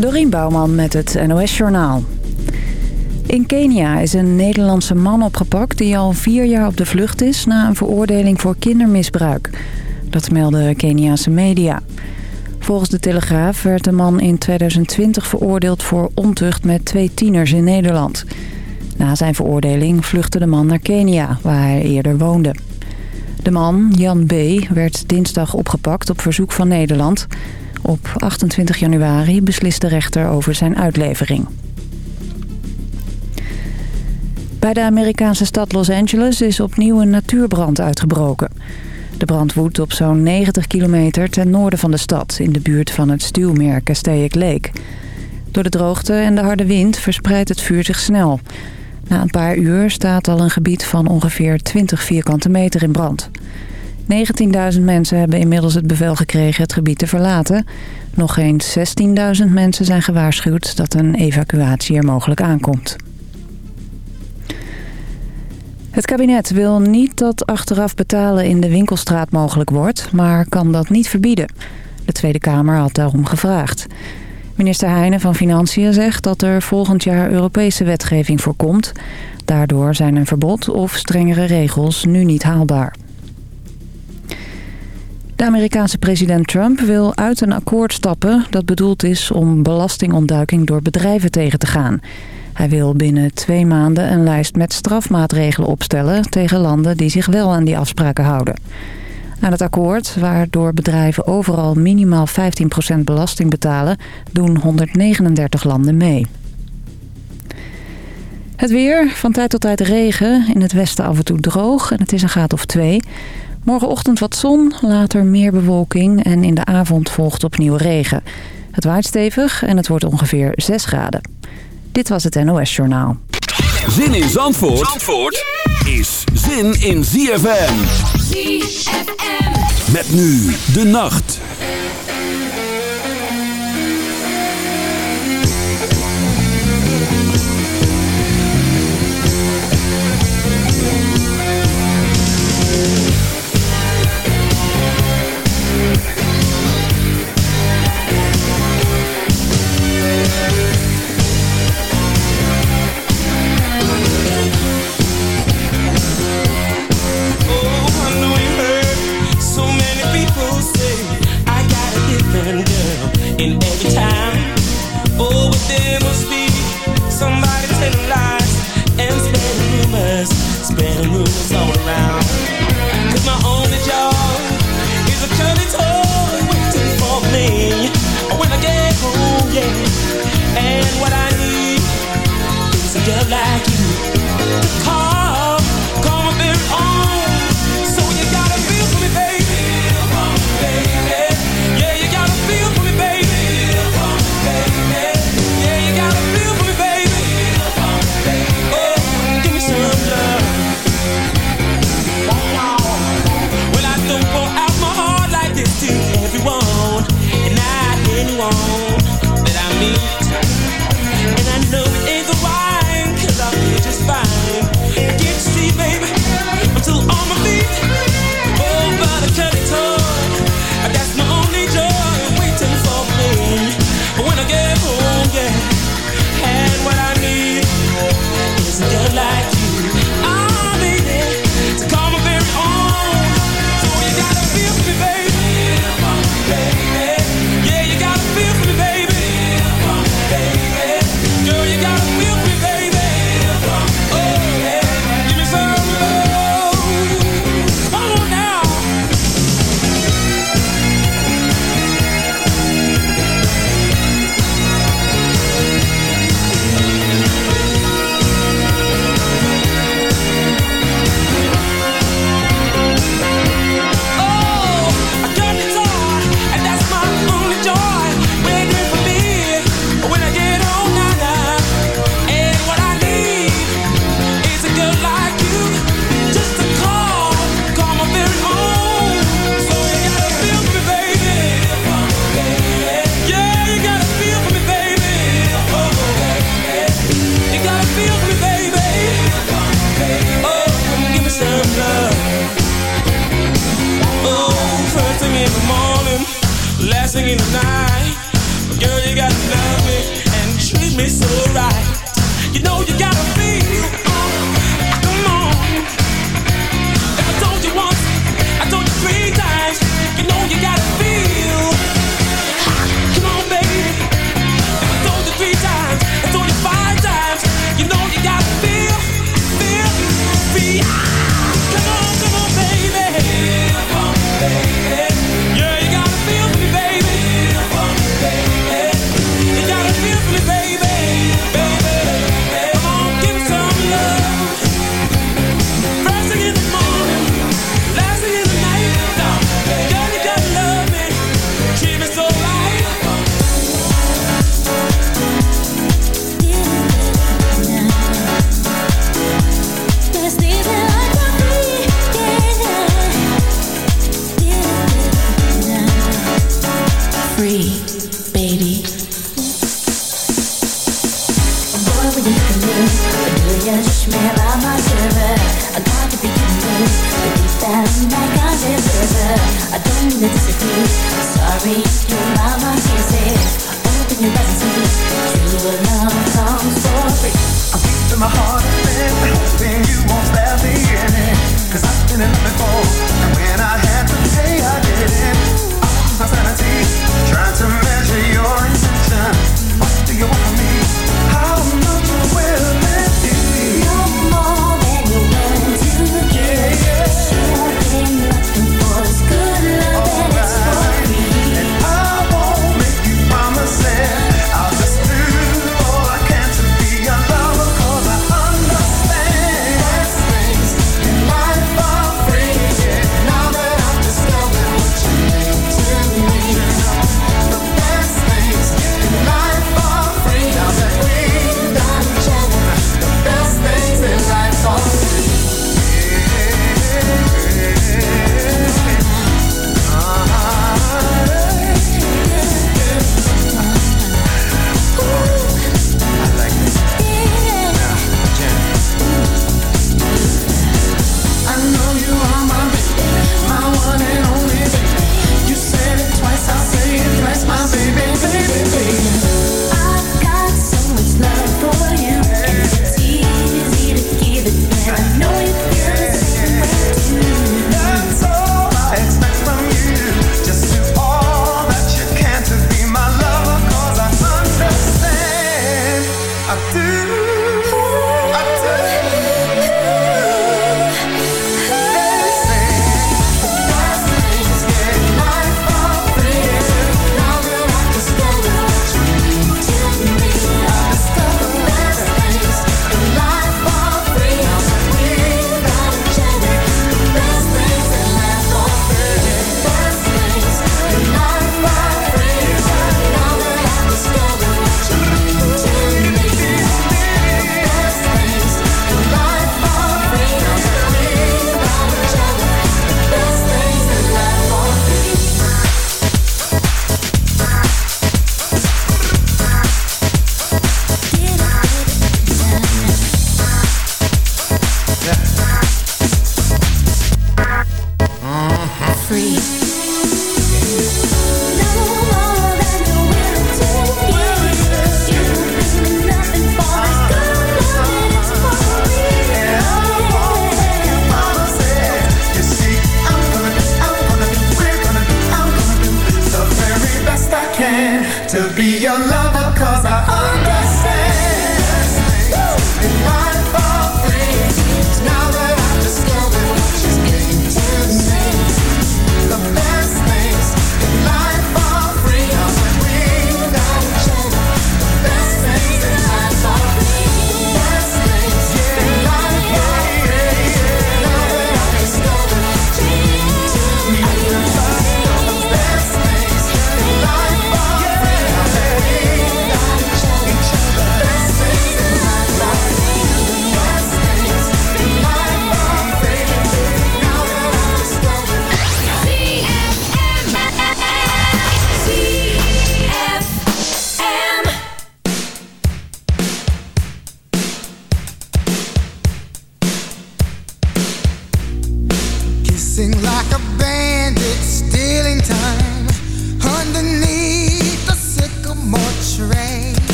Dorien Bouwman met het NOS Journaal. In Kenia is een Nederlandse man opgepakt die al vier jaar op de vlucht is... na een veroordeling voor kindermisbruik. Dat melden Keniaanse media. Volgens de Telegraaf werd de man in 2020 veroordeeld voor ontucht met twee tieners in Nederland. Na zijn veroordeling vluchtte de man naar Kenia, waar hij eerder woonde. De man, Jan B., werd dinsdag opgepakt op verzoek van Nederland. Op 28 januari beslist de rechter over zijn uitlevering. Bij de Amerikaanse stad Los Angeles is opnieuw een natuurbrand uitgebroken. De brand woedt op zo'n 90 kilometer ten noorden van de stad... in de buurt van het stuwmeer Castaic Lake. Door de droogte en de harde wind verspreidt het vuur zich snel. Na een paar uur staat al een gebied van ongeveer 20 vierkante meter in brand. 19.000 mensen hebben inmiddels het bevel gekregen het gebied te verlaten. Nog eens 16.000 mensen zijn gewaarschuwd dat een evacuatie er mogelijk aankomt. Het kabinet wil niet dat achteraf betalen in de winkelstraat mogelijk wordt, maar kan dat niet verbieden. De Tweede Kamer had daarom gevraagd. Minister Heijnen van Financiën zegt dat er volgend jaar Europese wetgeving voor komt. Daardoor zijn een verbod of strengere regels nu niet haalbaar. De Amerikaanse president Trump wil uit een akkoord stappen dat bedoeld is om belastingontduiking door bedrijven tegen te gaan. Hij wil binnen twee maanden een lijst met strafmaatregelen opstellen tegen landen die zich wel aan die afspraken houden. Aan het akkoord, waardoor bedrijven overal minimaal 15% belasting betalen, doen 139 landen mee. Het weer, van tijd tot tijd regen, in het westen af en toe droog en het is een graad of twee. Morgenochtend wat zon, later meer bewolking en in de avond volgt opnieuw regen. Het waait stevig en het wordt ongeveer 6 graden. Dit was het NOS Journaal. Zin in Zandvoort, Zandvoort is zin in ZFM. ZFM. Met nu de nacht.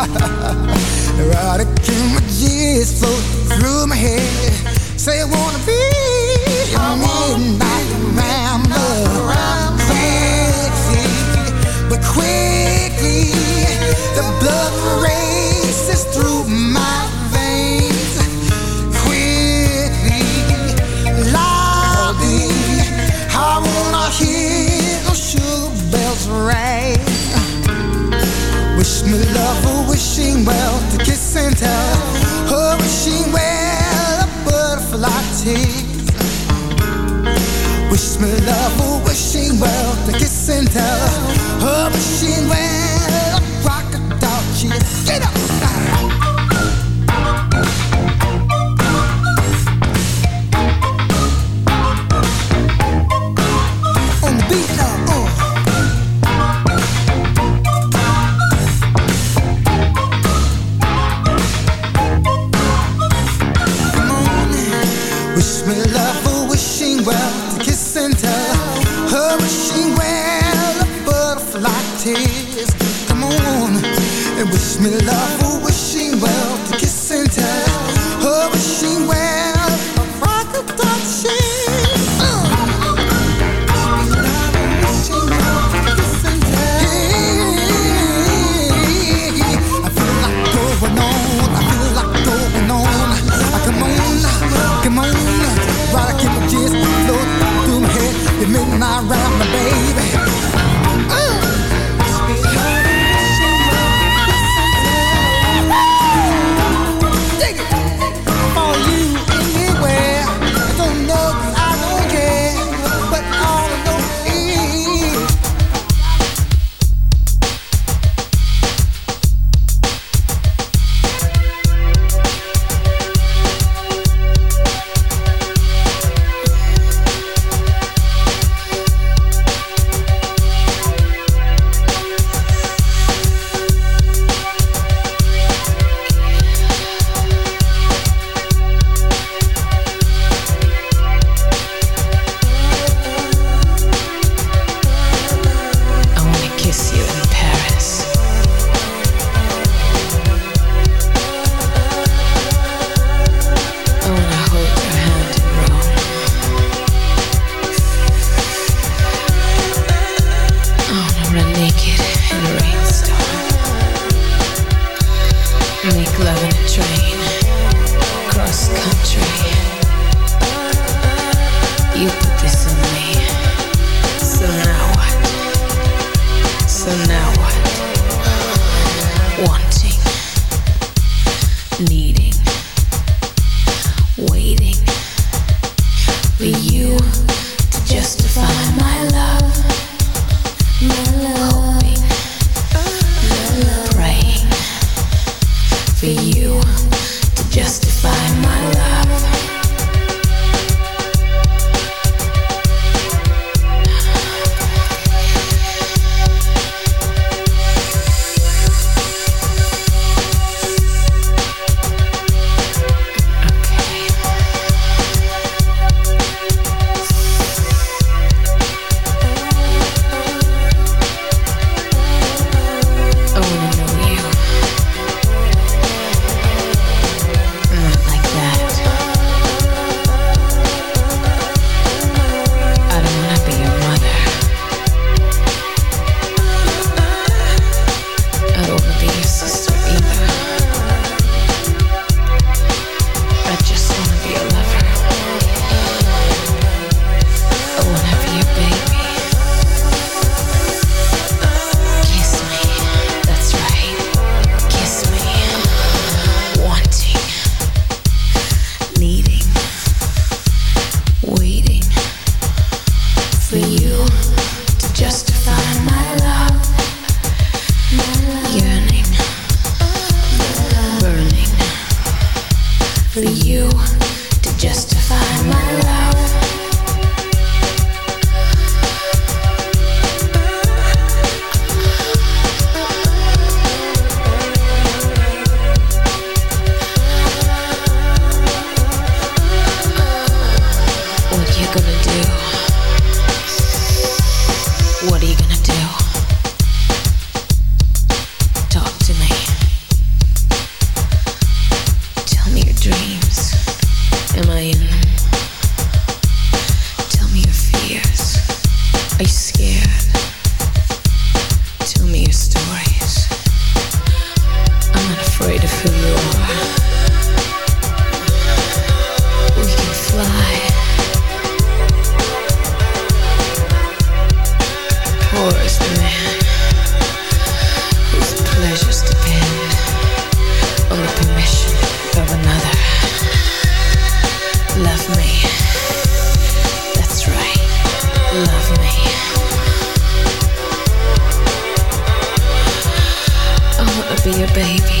Erotic images flow through my head. Say I wanna be a midnight rambler. Quickly, but quickly the blood races through my veins. Quickly, loudly, I wanna hear the sugar bells ring me love, oh, wishing well to kiss and tell. Oh, wishing well a butterfly tease. Wish me love, oh, wishing well to kiss and tell. Oh, wishing well a crocodile cheese. Get up! Baby.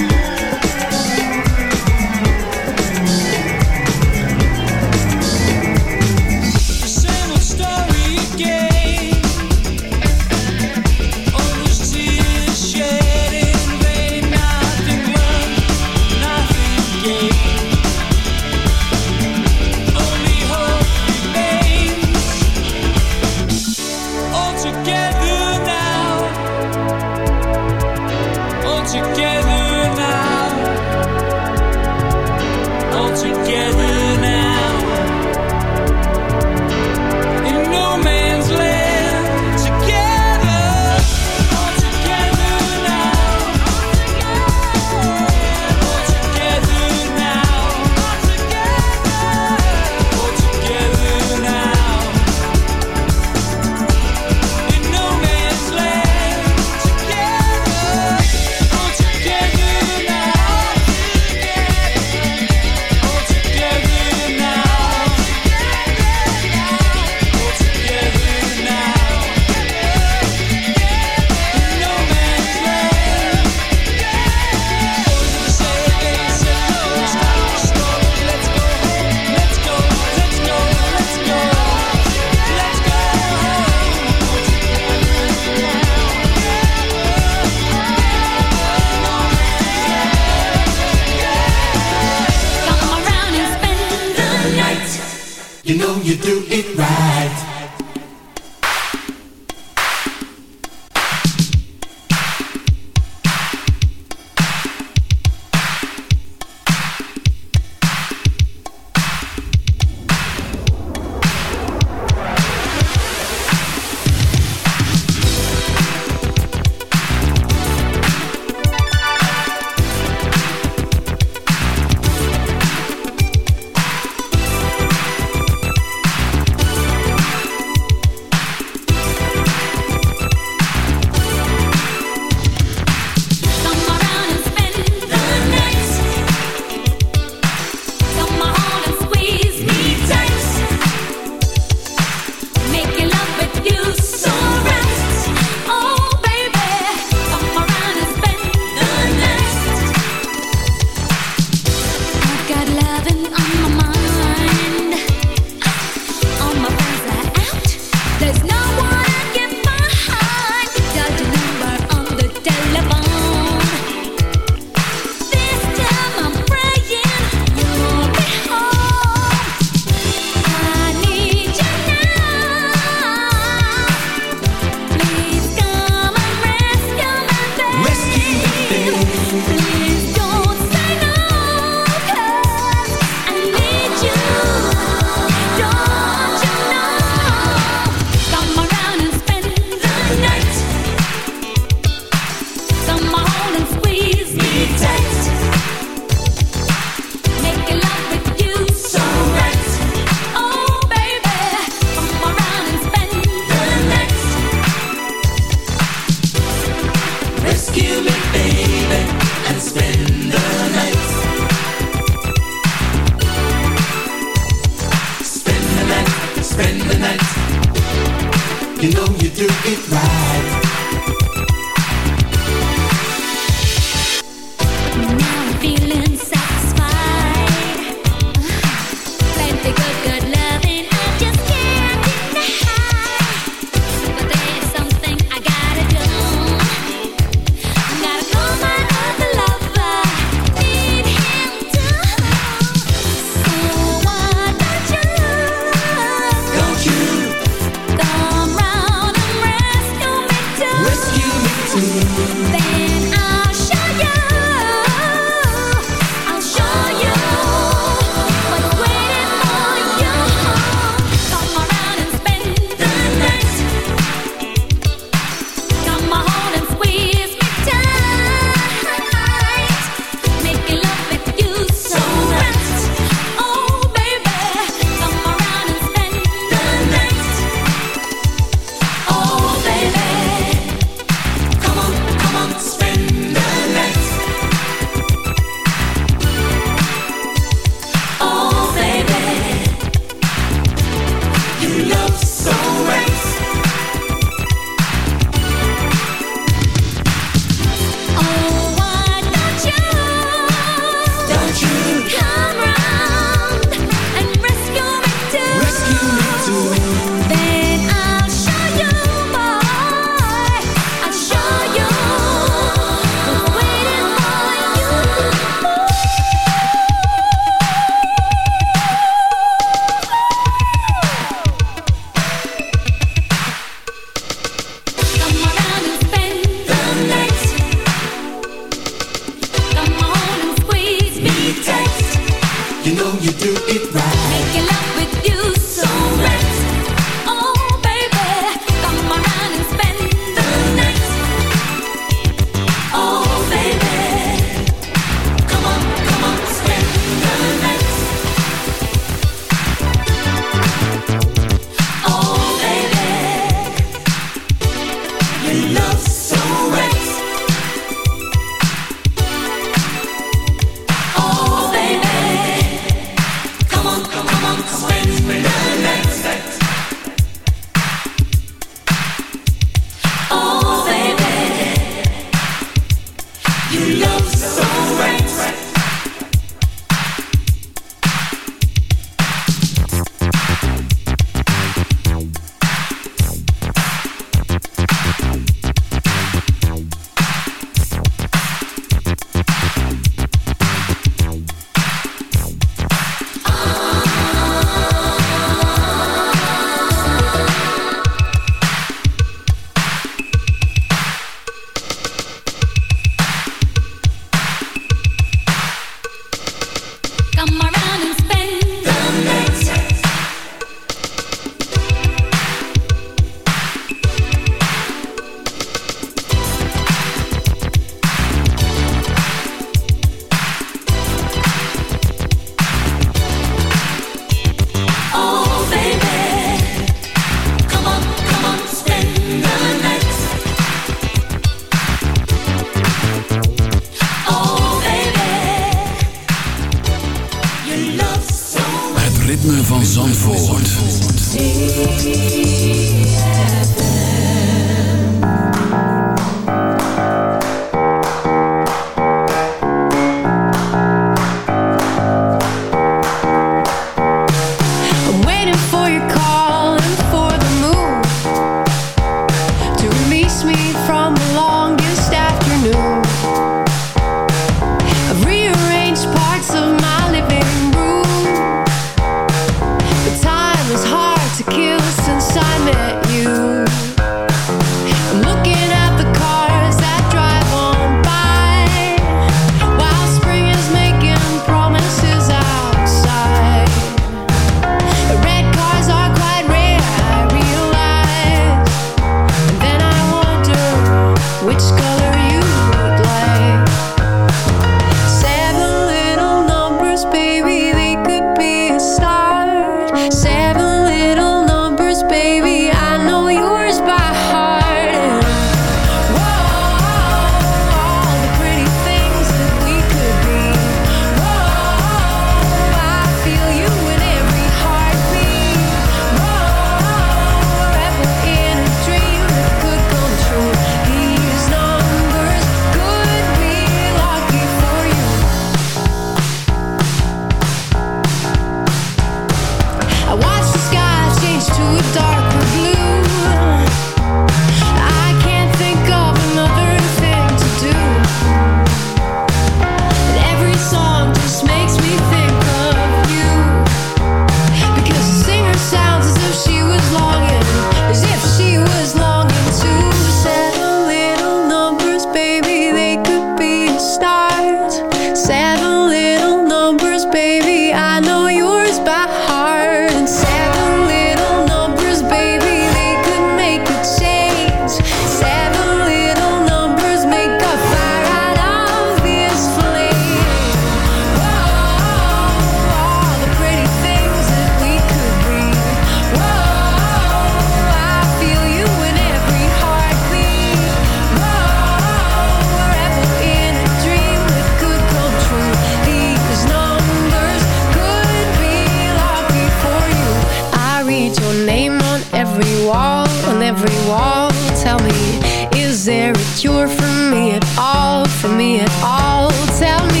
every wall, on every wall. Tell me, is there a cure for me at all? For me at all? Tell me.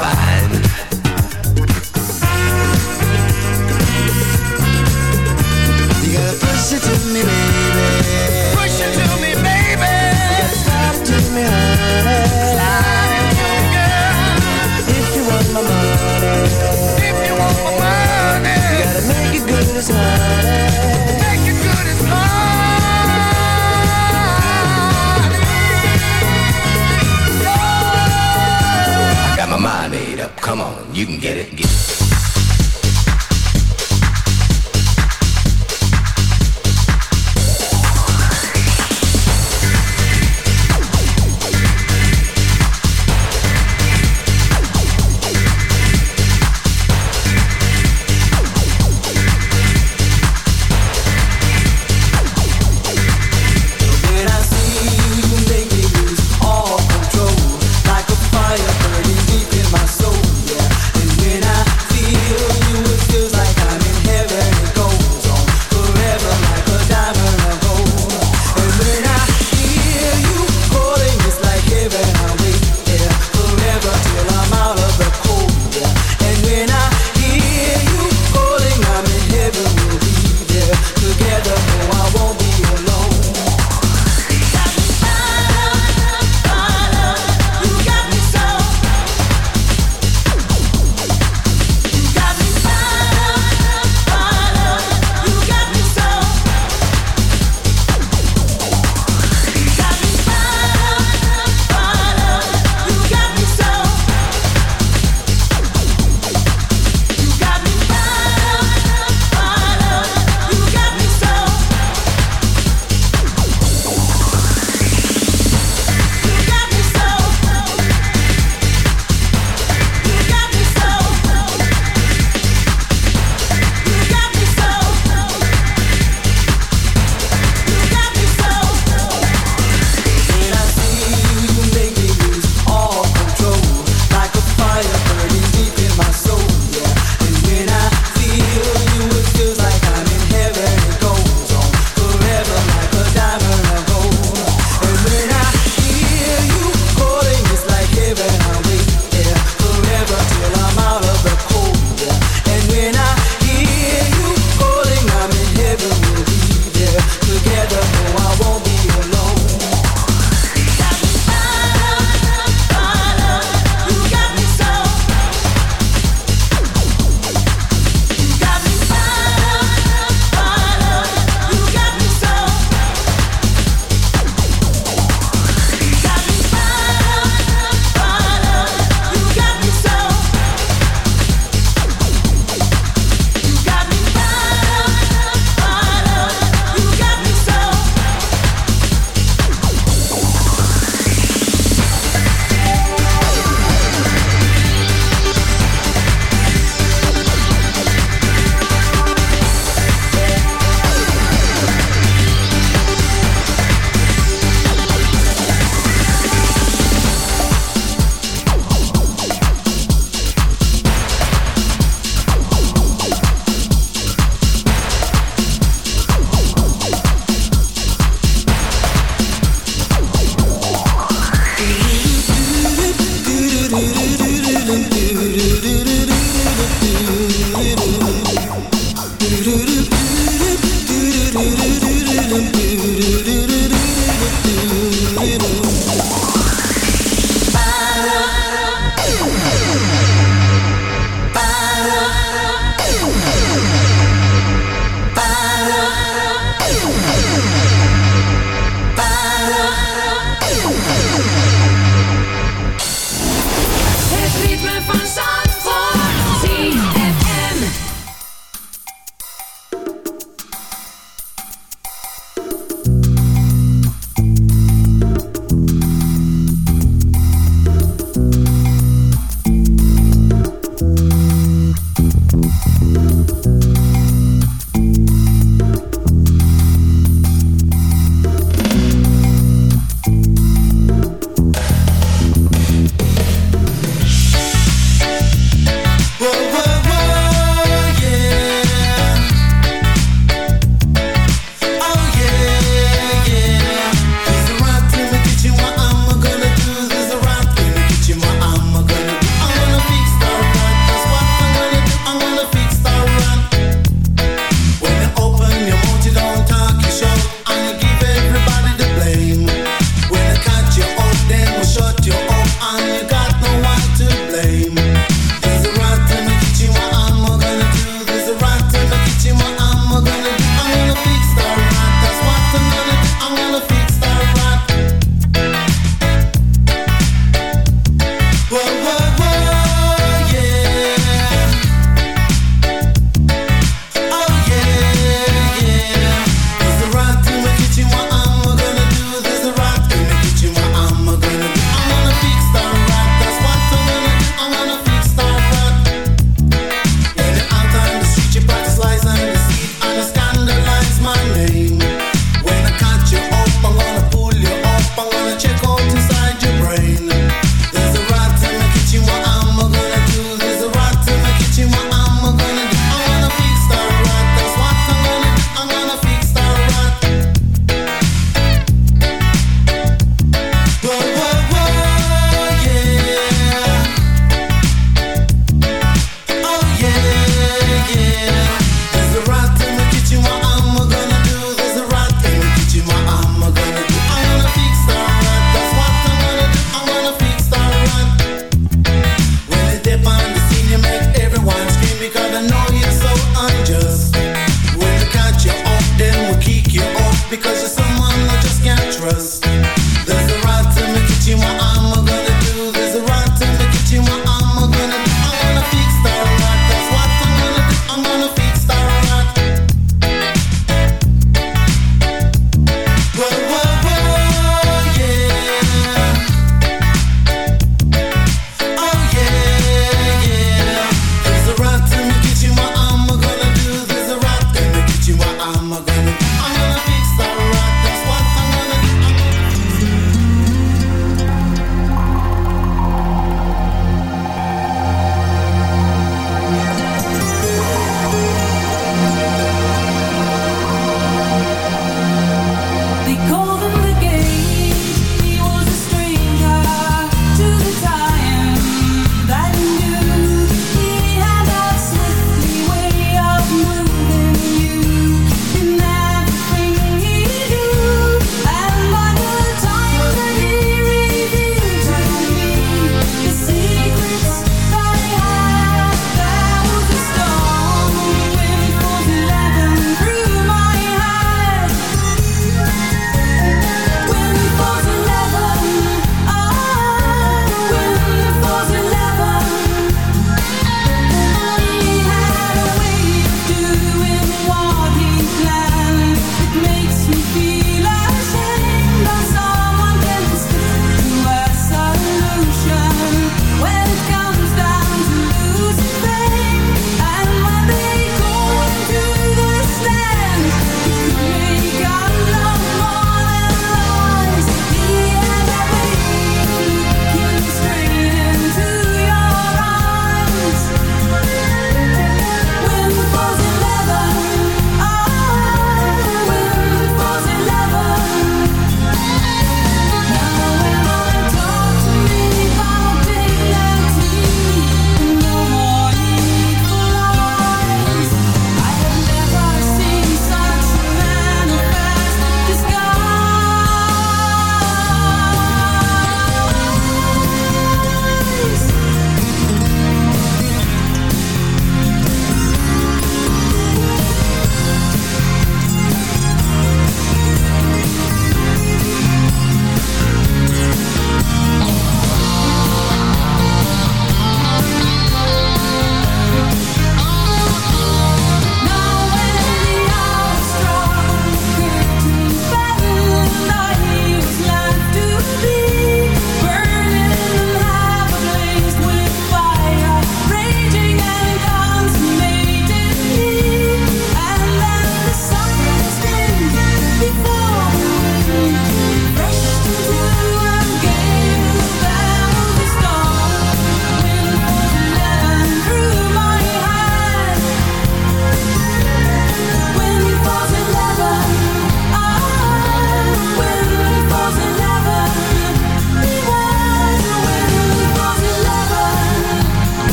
fire get it.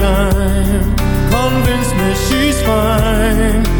time Convince me she's fine.